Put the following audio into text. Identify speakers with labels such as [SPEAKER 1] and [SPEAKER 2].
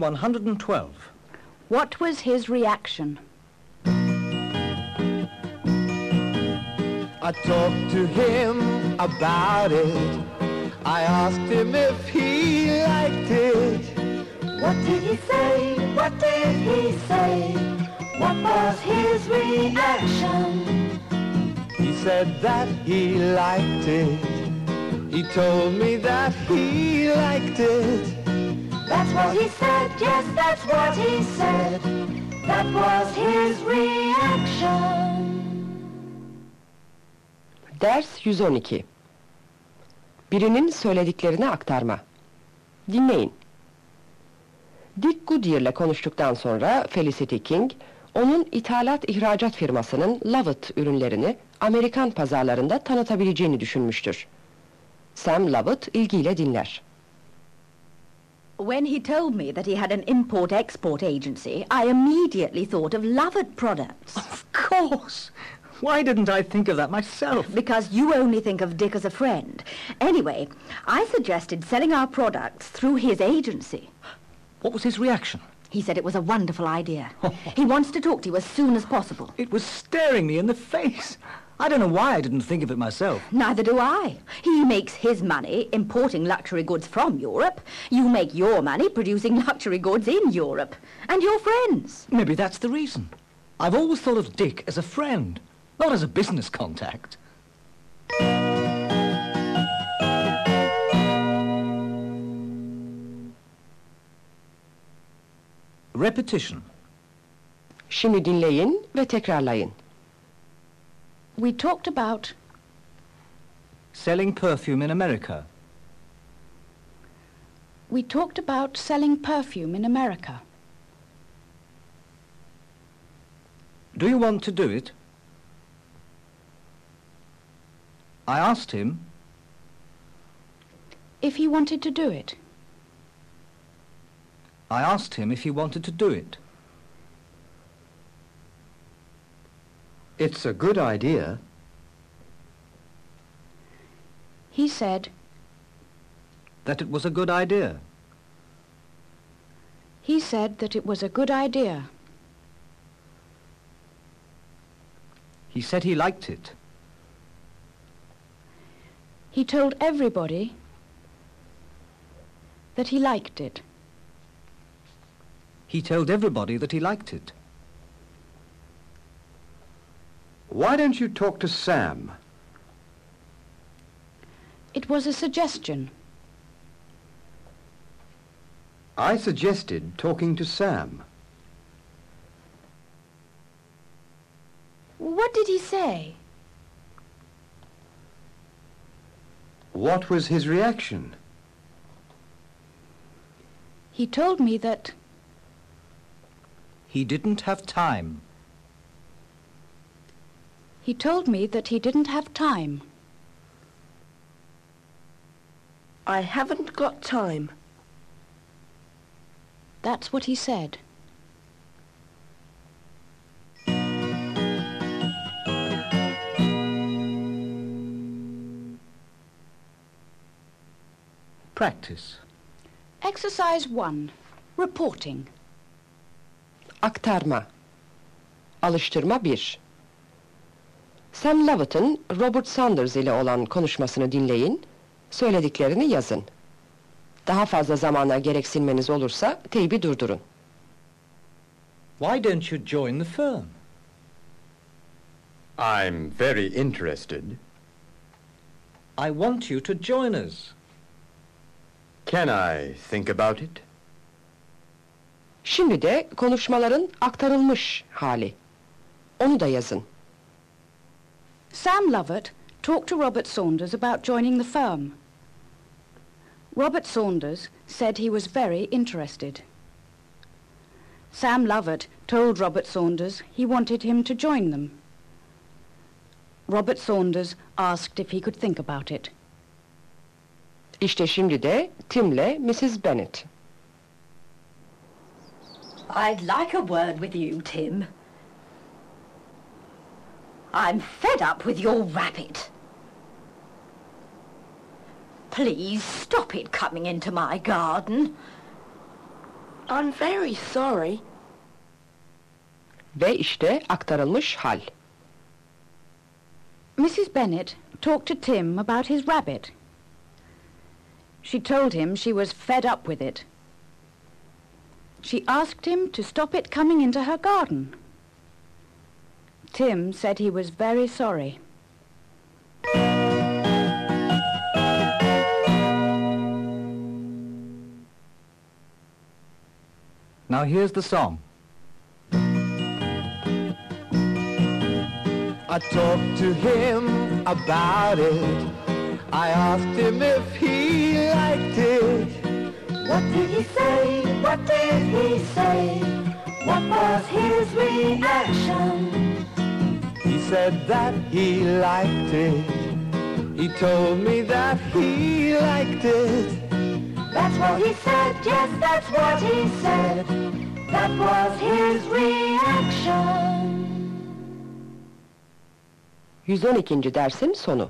[SPEAKER 1] Lesson 112.
[SPEAKER 2] What was his reaction?
[SPEAKER 3] I talked to him about it. I asked him if he liked it.
[SPEAKER 4] What did he say? What did he say? What was his reaction?
[SPEAKER 3] He said that he liked it. He told me that he liked it.
[SPEAKER 4] That's what he said, yes, that's what he said. That was his reaction.
[SPEAKER 5] Ders 112 Birinin söylediklerini aktarma. Dinleyin. Dick Goodyear'le konuştuktan sonra Felicity King, onun ithalat ihracat firmasının Lovett ürünlerini Amerikan pazarlarında tanıtabileceğini düşünmüştür. Sam Lovett ilgiyle dinler.
[SPEAKER 2] When he told me that he had an import-export agency, I immediately thought of Lovett products.
[SPEAKER 1] Of course! Why didn't I think of that myself?
[SPEAKER 2] Because you only think of Dick as a friend. Anyway, I suggested selling our products through his agency.
[SPEAKER 1] What was his reaction?
[SPEAKER 2] He said it was a wonderful idea. Oh. he wants to talk to you as soon as possible.
[SPEAKER 1] It was staring me in the face. I don't know why I didn't think of it myself.
[SPEAKER 2] Neither do I. He makes his money importing luxury goods from Europe. You make your money producing luxury goods in Europe. And you're friends.
[SPEAKER 1] Maybe that's the reason. I've always thought of Dick as a friend, not as a business contact. Repetition.
[SPEAKER 5] Şimdi dinleyin ve tekrarlayın.
[SPEAKER 2] We talked about...
[SPEAKER 1] Selling perfume in America.
[SPEAKER 2] We talked about selling perfume in America.
[SPEAKER 1] Do you want to do it? I asked him,
[SPEAKER 2] If he wanted to do it.
[SPEAKER 1] I asked him if he wanted to do it.
[SPEAKER 6] It's a good idea.
[SPEAKER 2] He said,
[SPEAKER 1] That it was a good idea.
[SPEAKER 2] he said that it was a good idea.
[SPEAKER 1] He said he liked it.
[SPEAKER 2] He told everybody that he liked it.
[SPEAKER 1] He told everybody that he liked it.
[SPEAKER 6] Why don't you talk to Sam?
[SPEAKER 2] It was a suggestion.
[SPEAKER 6] I suggested talking to Sam.
[SPEAKER 2] What did he say?
[SPEAKER 6] What was his reaction?
[SPEAKER 2] He told me that
[SPEAKER 1] He didn't have time.
[SPEAKER 2] he told me that he didn't have time.
[SPEAKER 7] I haven't got time.
[SPEAKER 2] That's what he said.
[SPEAKER 1] Practice.
[SPEAKER 2] Exercise 1. Reporting.
[SPEAKER 5] Aktarma. Alıştırma 1. Sam Lovett'ın Robert Saunders ile olan konuşmasını dinleyin, söylediklerini yazın. Daha fazla zamana gereksinmeniz olursa teybi durdurun.
[SPEAKER 1] Why don't you join the firm?
[SPEAKER 6] I'm very interested.
[SPEAKER 1] I want you to join us.
[SPEAKER 6] Can I think about it?
[SPEAKER 5] Şimdi de konuşmaların aktarılmış hali. Onu da yazın.
[SPEAKER 2] Sam Lovett talked to Robert Saunders about joining the firm. Robert Saunders said he was very interested. Sam Lovett told Robert Saunders he wanted him to join them. Robert Saunders asked if he could think about it.
[SPEAKER 5] İşte şimdi de Tim'le Mrs. Bennet.
[SPEAKER 8] I'd like a word with you, Tim. I'm fed up with your rabbit. Please stop it coming into my garden.
[SPEAKER 7] I'm very sorry.
[SPEAKER 5] Ve işte aktarılmış hal.
[SPEAKER 2] Mrs. Bennet talked to Tim about his rabbit. She told him she was fed up with it. She asked him to stop it coming into her garden. Tim said he was very sorry.
[SPEAKER 1] Now here's the song.
[SPEAKER 3] I talked to him about it. I asked him if he liked it.
[SPEAKER 4] What did he say? What did he say? What was his reaction?
[SPEAKER 3] He said that he liked it. He told me that he liked it.
[SPEAKER 4] That's what he said, yes, that's what he said. That was his reaction.
[SPEAKER 5] 112. dersin sonu.